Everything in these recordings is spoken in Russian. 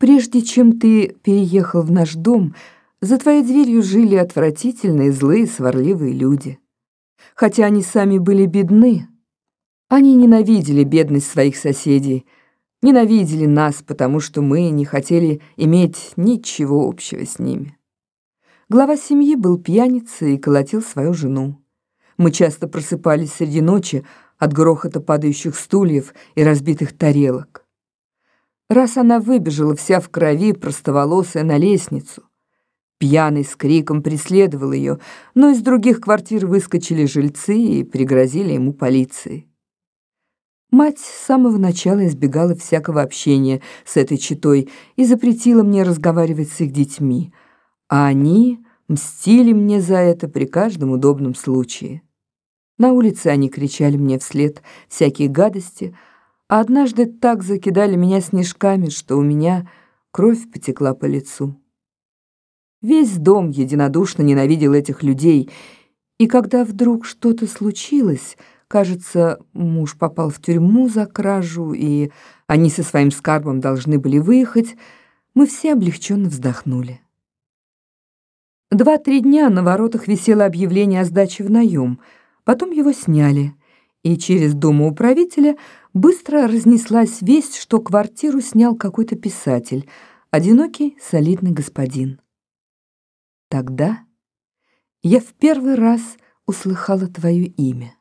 Прежде чем ты переехал в наш дом, за твоей дверью жили отвратительные, злые, сварливые люди. Хотя они сами были бедны, они ненавидели бедность своих соседей, ненавидели нас, потому что мы не хотели иметь ничего общего с ними. Глава семьи был пьяницей и колотил свою жену. Мы часто просыпались среди ночи от грохота падающих стульев и разбитых тарелок. Раз она выбежала вся в крови, простоволосая, на лестницу. Пьяный с криком преследовал ее, но из других квартир выскочили жильцы и пригрозили ему полицией. Мать с самого начала избегала всякого общения с этой читой и запретила мне разговаривать с их детьми, а они мстили мне за это при каждом удобном случае. На улице они кричали мне вслед всякие гадости — а однажды так закидали меня снежками, что у меня кровь потекла по лицу. Весь дом единодушно ненавидел этих людей, и когда вдруг что-то случилось, кажется, муж попал в тюрьму за кражу, и они со своим скарбом должны были выехать, мы все облегченно вздохнули. Два-три дня на воротах висело объявление о сдаче в наем, потом его сняли — и через домоуправителя быстро разнеслась весть, что квартиру снял какой-то писатель, одинокий солидный господин. Тогда я в первый раз услыхала твое имя.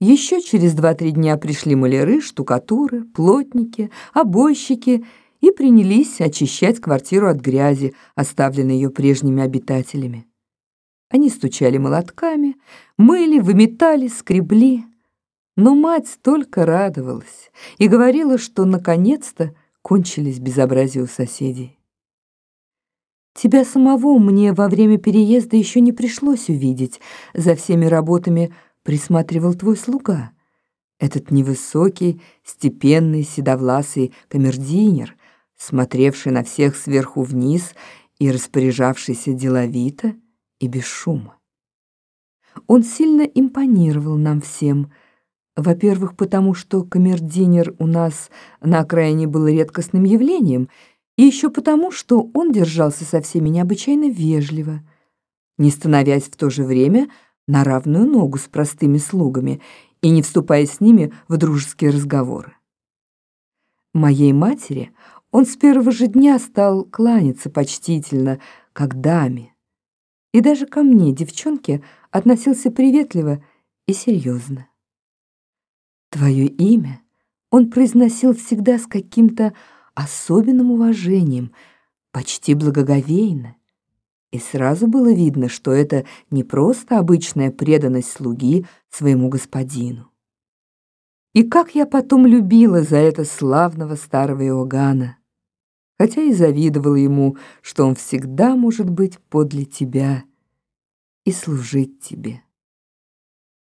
Еще через два-три дня пришли маляры, штукатуры, плотники, обойщики и принялись очищать квартиру от грязи, оставленной ее прежними обитателями. Они стучали молотками, мыли, выметали, скребли. Но мать только радовалась и говорила, что наконец-то кончились безобразия у соседей. Тебя самого мне во время переезда еще не пришлось увидеть. За всеми работами присматривал твой слуга. Этот невысокий, степенный, седовласый камердинер, смотревший на всех сверху вниз и распоряжавшийся деловито и без шума. Он сильно импонировал нам всем. Во-первых, потому что камердинер у нас на окраине был редкостным явлением, и еще потому, что он держался со всеми необычайно вежливо, не становясь в то же время на равную ногу с простыми слугами и не вступая с ними в дружеские разговоры. Моей матери он с первого же дня стал кланяться почтительно, как даме, и даже ко мне, девчонке, относился приветливо и серьезно. Твое имя он произносил всегда с каким-то особенным уважением, почти благоговейно. И сразу было видно, что это не просто обычная преданность слуги своему господину. И как я потом любила за это славного старого Иоганна хотя и завидовала ему, что он всегда может быть подле тебя и служить тебе.